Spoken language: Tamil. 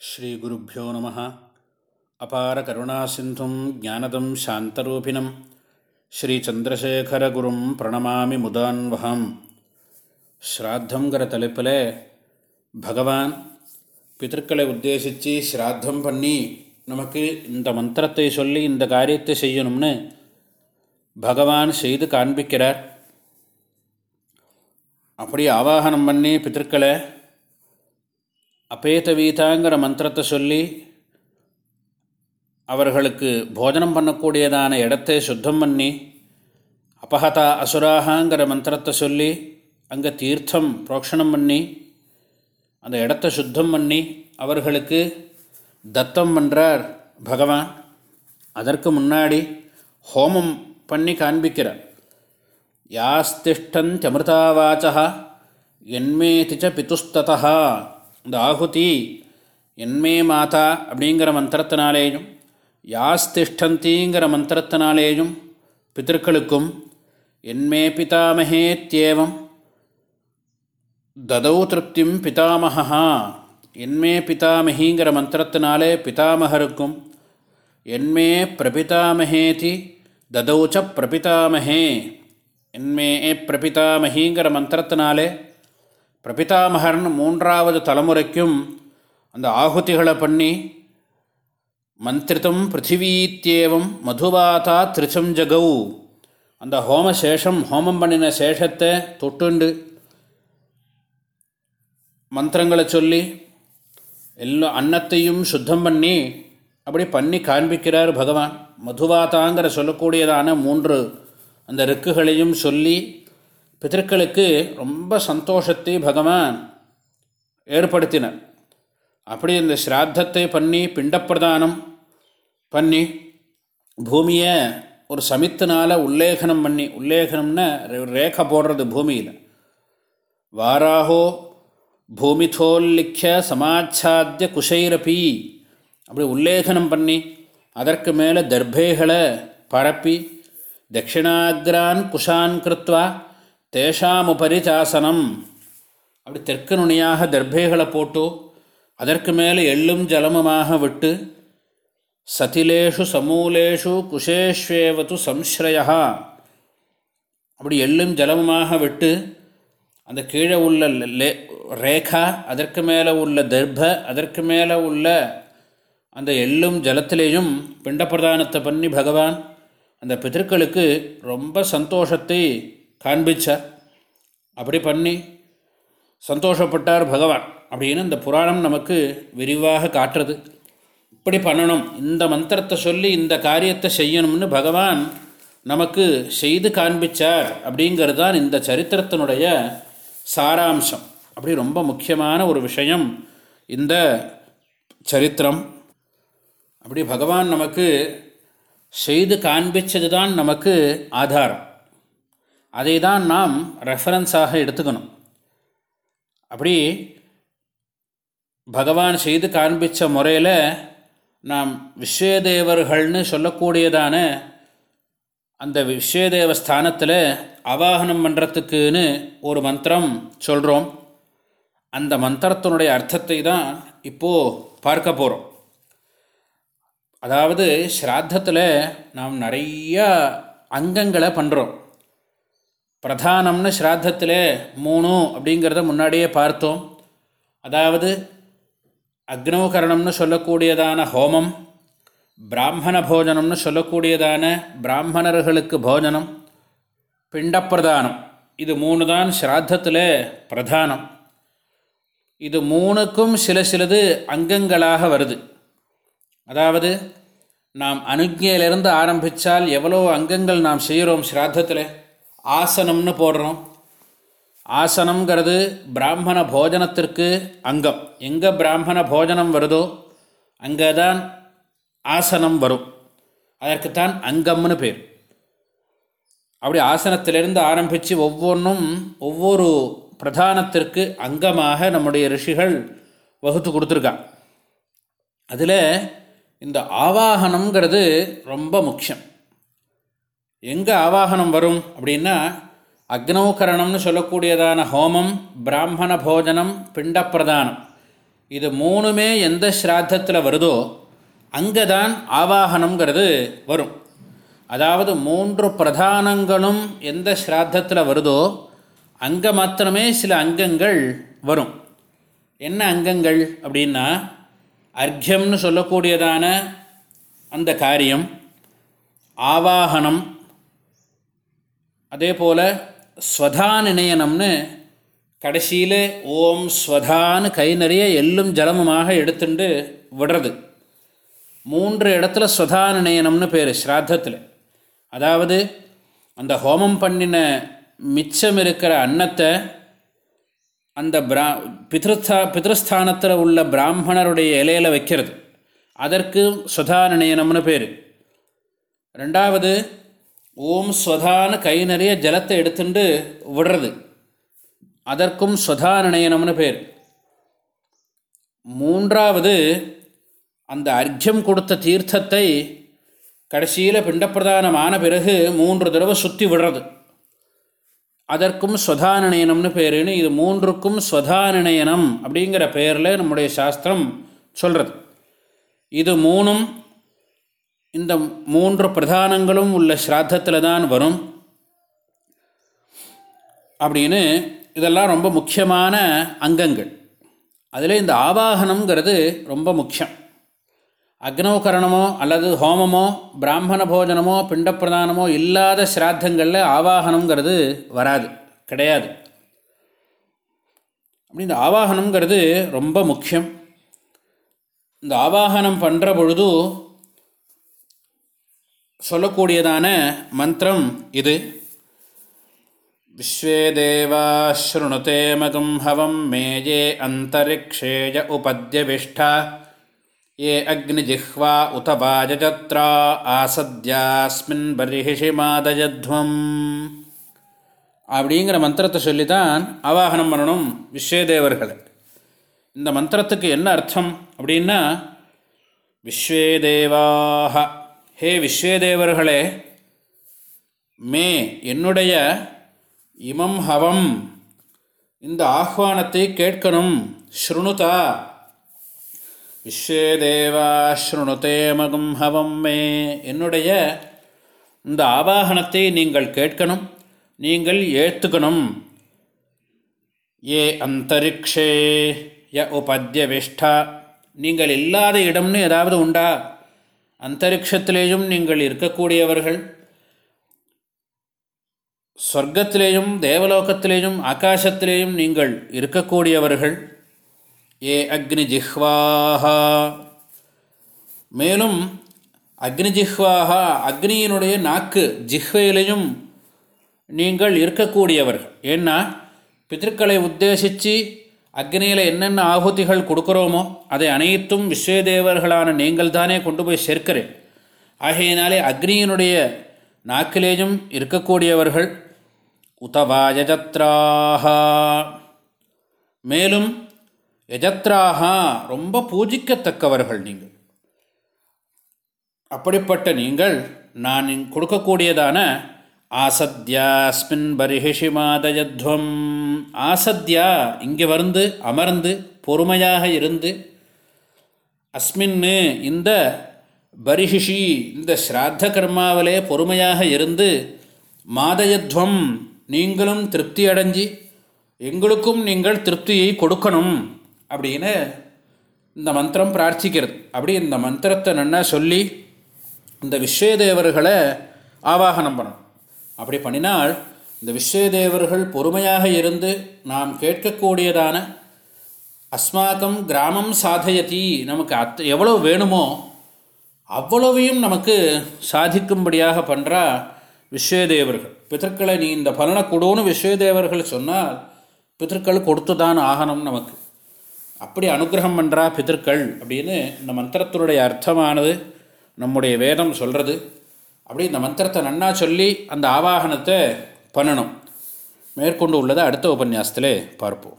ஸ்ரீகுருப்போ நம. அபார கருணாசிந்தும் ஜானதம் சாந்தரூபிணம். ஸ்ரீச்சந்திரசேகரகுரும் பிரணமாமி முதான்வகம் ஸ்ராத்தங்கிற தலைப்பில் பகவான் பிதற்களை உத்தேசித்து ஸ்ராத்தம் பண்ணி நமக்கு இந்த மந்திரத்தை சொல்லி இந்த காரியத்தை செய்யணும்னு பகவான் செய்து காண்பிக்கிறார். அப்படி ஆவாகனம் பண்ணி பித்திருக்களை அபேதவீதாங்கிற மந்திரத்தை சொல்லி அவர்களுக்கு போஜனம் பண்ணக்கூடியதான இடத்தை சுத்தம் பண்ணி அபகதா அசுராகாங்கிற மந்திரத்தை சொல்லி அங்கே தீர்த்தம் புரோக்ஷணம் பண்ணி அந்த இடத்த சுத்தம் பண்ணி அவர்களுக்கு தத்தம் பண்ணுறார் பகவான். அதற்கு முன்னாடி ஹோமம் பண்ணி காண்பிக்கிறார். யாஸ்திஷ்டந்தமிருதாவாச்சா என்மேதிச்ச பிதுஸ்ததா இந்த ஆகுதி என்மே மாதா அப்படிங்கிற மந்திரத்தினாலேயும் யாஸ்திஷ்டந்திங்கிற மந்திரத்தினாலேயும் பித்திருக்களுக்கும் என்மே பிதாமகேத்தியேவம் ததௌ திருப்தியும் பிதாமகா என்மே பிதாமகிங்கிற மந்திரத்தினாலே பிதாமகருக்கும் என்மே பிரபிதாமகேதி ததௌச்ச பிரபிதாமகே என்மே பிரபிதாமகிங்கிற மந்திரத்தினாலே பிரபிதாமகர்னு மூன்றாவது தலைமுறைக்கும் அந்த ஆகுதிகளை பண்ணி மந்திரித்தம் பிருத்திவீத்தியேவம் மதுவாதா திருச்சம் ஜகவு அந்த ஹோம சேஷம் ஹோமம் பண்ணின சேஷத்தை தொட்டுண்டு மந்திரங்களை சொல்லி எல்லா அன்னத்தையும் சுத்தம் பண்ணி அப்படி பண்ணி காண்பிக்கிறார் பகவான். மதுவாதாங்கிற சொல்லக்கூடியதான மூன்று அந்த ரிக்குகளையும் சொல்லி பிதர்களுக்கு ரொம்ப சந்தோஷத்தை பகவான் ஏற்படுத்தினார். அப்படி இந்த ஸ்ராத்தத்தை பண்ணி பிண்டப்பிரதானம் பண்ணி பூமியை ஒரு சமித்தினால் உல்லேகனம் பண்ணி உல்லேகனம்னா ரேகை போடுறது பூமியில். வாராகோ பூமிதோல்லிக்க சமாச்சாத்திய குஷைரப்பி அப்படி உல்லேகனம் பண்ணி அதற்கு மேலே தர்பேகளை பரப்பி தட்சிணாகிரான் குஷான் கிருத்வா தேஷாமுபரி சாசனம் அப்படி தெற்கு நுனியாக தர்பேகளை போட்டு அதற்கு மேலே எள்ளும் ஜலமுமாக விட்டு சதிலேஷு சமூலேஷு குஷேஷ்வேவது சம்ஸ்ரயா அப்படி எள்ளும் ஜலமுமாக விட்டு அந்த கீழே உள்ள லே ரேகா அதற்கு மேலே உள்ள தர்ப அதற்கு மேலே உள்ள அந்த எள்ளும் ஜலத்திலேயும் பிண்டப்பிரதானத்தை பண்ணி பகவான் அந்த பிதர்களுக்கு ரொம்ப சந்தோஷத்தை காண்பிச்சார் அப்படி பண்ணி சந்தோஷப்பட்டார் பகவான். அப்படின்னு இந்த புராணம் நமக்கு விரிவாக காட்டுறது. இப்படி பண்ணணும். இந்த மந்திரத்தை சொல்லி இந்த காரியத்தை செய்யணும்னு பகவான் நமக்கு செய்து காண்பிச்சார் அப்படிங்கிறது தான் இந்த சரித்திரத்தினுடைய சாராம்சம். அப்படி ரொம்ப முக்கியமான ஒரு விஷயம் இந்த சரித்திரம். அப்படி பகவான் நமக்கு செய்து காண்பிச்சது தான் நமக்கு ஆதாரம். அதை தான் நாம் ரெஃபரன்ஸாக எடுத்துக்கணும். அப்படி பகவான் செய்து காண்பித்த முறையில் நாம் விஸ்வதேவர்கள்னு சொல்லக்கூடியதான அந்த விஸ்வதேவ ஸ்தானத்தில் அவாகனம் பண்ணுறதுக்குன்னு ஒரு மந்திரம் சொல்கிறோம் அந்த மந்திரத்தினுடைய அர்த்தத்தை தான் இப்போது பார்க்க போகிறோம் அதாவது ஸ்ராத்தத்தில் நாம் நிறையா அங்கங்களை பண்ணுறோம் பிரதானம்னு ஸ்ராத்தத்தில் மூணு அப்படிங்கிறத முன்னாடியே பார்த்தோம். அதாவது அக்னோகரணம்னு சொல்லக்கூடியதான ஹோமம் பிராமண போஜனம்னு சொல்லக்கூடியதான பிராமணர்களுக்கு போஜனம் பிண்டப்பிரதானம். இது மூணு தான் ஸ்ராத்தத்தில் பிரதானம். இது மூணுக்கும் சில சிலது அங்கங்களாக வருது. அதாவது நாம் அனுஜையிலிருந்து ஆரம்பித்தால் எவ்வளோ அங்கங்கள் நாம் செய்கிறோம் ஸ்ராத்தத்தில்? ஆசனம்னு போடுறோம். ஆசனங்கிறது பிராமண போஜனத்திற்கு அங்கம். எங்கே பிராமண போஜனம் வருதோ அங்கே தான் ஆசனம் வரும். அதற்குத்தான் அங்கம்னு பேர். அப்படி ஆசனத்திலிருந்து ஆரம்பித்து ஒவ்வொன்றும் ஒவ்வொரு பிரதானத்திற்கு அங்கமாக நம்முடைய ரிஷிகள் வகுத்து கொடுத்துருக்கான் அதில் இந்த ஆவாகனங்கிறது ரொம்ப முக்கியம். எங்கே ஆவாகனம் வரும் அப்படின்னா அக்னோகரணம்னு சொல்லக்கூடியதான ஹோமம் பிராமண போஜனம் பிண்டப்பிரதானம். இது மூணுமே எந்த ஸ்ராத்தத்தில் வருதோ அங்கே தான் ஆவாகனங்கிறது வரும். அதாவது மூன்று பிரதானங்களும் எந்த ஸ்ராத்தத்தில் வருதோ அங்கே மாத்திரமே சில அங்கங்கள் வரும். என்ன அங்கங்கள் அப்படின்னா அர்க்கியம்னு சொல்லக்கூடியதான அந்த காரியம் ஆவாகனம் அதே போல் ஸ்வதா நினையனம்னு கடைசியில் ஓம் ஸ்வதான்னு கை நிறைய எள்ளும் ஜலமுமாக எடுத்துட்டு விடுறது. மூன்று இடத்துல ஸ்வதா நினையனம்னு பேர் ஸ்ராத்தத்தில். அதாவது அந்த ஹோமம் பண்ணின மிச்சம் இருக்கிற அன்னத்தை அந்த பிரா பித்ருஸ்தா பித்ருஸ்தானத்தில் உள்ள பிராமணருடைய இலையில் வைக்கிறது. அதற்கு ஸ்வதா நினையனம்னு பேர். ரெண்டாவது ஓம் ஸ்வதான்னு கை நிறைய ஜலத்தை எடுத்துட்டு விடுறது. அதற்கும் ஸ்வதா நினையனம்னு பேர். மூன்றாவது அந்த அர்க்கியம் கொடுத்த தீர்த்தத்தை கடைசியில் பிண்டப்பிரதானமான பிறகு மூன்று தடவை சுற்றி விடுறது. அதற்கும் ஸ்வதானயனம்னு பேருன்னு இது மூன்றுக்கும் ஸ்வதானயனம் அப்படிங்கிற பெயரில் நம்முடைய சாஸ்திரம் சொல்கிறது இது மூணும் இந்த மூன்று பிரதானங்களும் உள்ள ஸ்ராத்தத்தில் தான் வரும். அப்படின்னு இதெல்லாம் ரொம்ப முக்கியமான அங்கங்கள். அதில் இந்த ஆவாகனங்கிறது ரொம்ப முக்கியம். அக்னோகரணமோ அல்லது ஹோமமோ பிராமண போஜனமோ பிண்டப்பிரதானமோ இல்லாத ஸ்ராத்தங்களில் ஆவாகனங்கிறது வராது. கிடையாது. அப்படி இந்த ஆவாகனங்கிறது ரொம்ப முக்கியம். இந்த ஆவாகனம் பண்ணுற பொழுது சொல்லக்கூடியதான மந்திரம் இது விஸ்வே தேவா ஸ்ருணுதே மகம் ஹவம் மேயே அந்தரிக்ஷேய உபத்யவிஷ்டா ये अग्निजिह्वा उत वाजजत्रा ஆசத்யாஸ்மின் பரிஹிஷி மாதயத்வம் அப்படிங்கிற மந்திரத்தை சொல்லி தான் ஆவாகனம் பண்ணணும் விஸ்வேதேவர்களை இந்த மந்திரத்துக்கு என்ன அர்த்தம் அப்படின்னா விஸ்வேதேவாக ஹே விஸ்வேதேவர்களே மே என்னுடைய இமம் ஹவம். இந்த ஆஹ்வானத்தை கேட்கணும். ஸ்ருணுதா. விஸ்வே தேவா ஸ்ருணுதே மகம் ஹவம் மே. என்னுடைய இந்த ஆவாகனத்தை நீங்கள் கேட்கணும். நீங்கள் ஏற்றுக்கணும் ஏ அந்தரிக்ஷே ய உபத்யவிஷ்டா. நீங்கள் இல்லாத இடம்னு ஏதாவது உண்டா? அந்தரிக்ஷத்திலேயும் நீங்கள் இருக்கக்கூடியவர்கள். சொர்க்கத்திலேயும் தேவலோகத்திலேயும் ஆகாசத்திலேயும் நீங்கள் இருக்கக்கூடியவர்கள். ஏ அக்னி ஜிஹ்வாஹா. மேலும் அக்னி ஜிஹ்வாஹா அக்னியினுடைய நாக்கு ஜிஹ்வையிலையும் நீங்கள் இருக்கக்கூடியவர்கள் ஏன்னா பிதற்களை உத்தேசித்து அக்னியில் என்னென்ன ஆகுதிகள் கொடுக்குறோமோ அதை அனைத்தும் விஸ்வதேவர்களான நீங்கள் தானே கொண்டு போய் சேர்க்கிறேன். ஆகையினாலே அக்னியினுடைய நாக்கிலேயும் இருக்கக்கூடியவர்கள் உதவா யஜத்ராஹா மேலும் யஜத்ராஹா ரொம்ப பூஜிக்கத்தக்கவர்கள் நீங்கள். அப்படிப்பட்ட நீங்கள் நான் கொடுக்கக்கூடியதான ஆசத்யாஸ்மின் பரிஹிஷி மாதயத்வம் ஆசத்யா இங்கே வந்து அமர்ந்து பொறுமையாக இருந்து அஸ்மின்னு இந்த பரிஹிஷி இந்த ஸ்ராத்த கர்மாவிலே பொறுமையாக இருந்து மாதயத்வம் நீங்களும் திருப்தி அடைஞ்சி எங்களுக்கும் நீங்கள் திருப்தியை கொடுக்கணும் அப்படின்னு இந்த மந்திரம் பிரார்த்திக்கிறது. அப்படி இந்த மந்திரத்தை நன்னா சொல்லி இந்த விஸ்வதேவர்களை ஆவாகனம் பண்ணணும். அப்படி பண்ணினால் இந்த விஸ்வதேவர்கள் பொறுமையாக இருந்து நாம் கேட்கக்கூடியதான அஸ்மாக்கம் கிராமம் சாதயதி நமக்கு அத் எவ்வளோ வேணுமோ அவ்வளவையும் நமக்கு சாதிக்கும்படியாக பண்ணுறா விஸ்வதேவர்கள். பித்தர்களை நீ இந்த பலனை கொடுன்னு விஸ்வதேவர்கள் சொன்னால் பித்தர்கள் கொடுத்து தான் ஆகணும் நமக்கு. அப்படி அனுகிரகம் பண்ணுறா பிதர்கள் அப்படின்னு இந்த மந்திரத்தினுடைய அர்த்தமானது நம்முடைய வேதம் சொல்கிறது அப்படி இந்த மந்திரத்தை நன்னா சொல்லி அந்த ஆவாகனத்தை பண்ணணும். மேற்கொண்டு உள்ளதை அடுத்த உபன்யாசத்திலே பார்ப்போம்.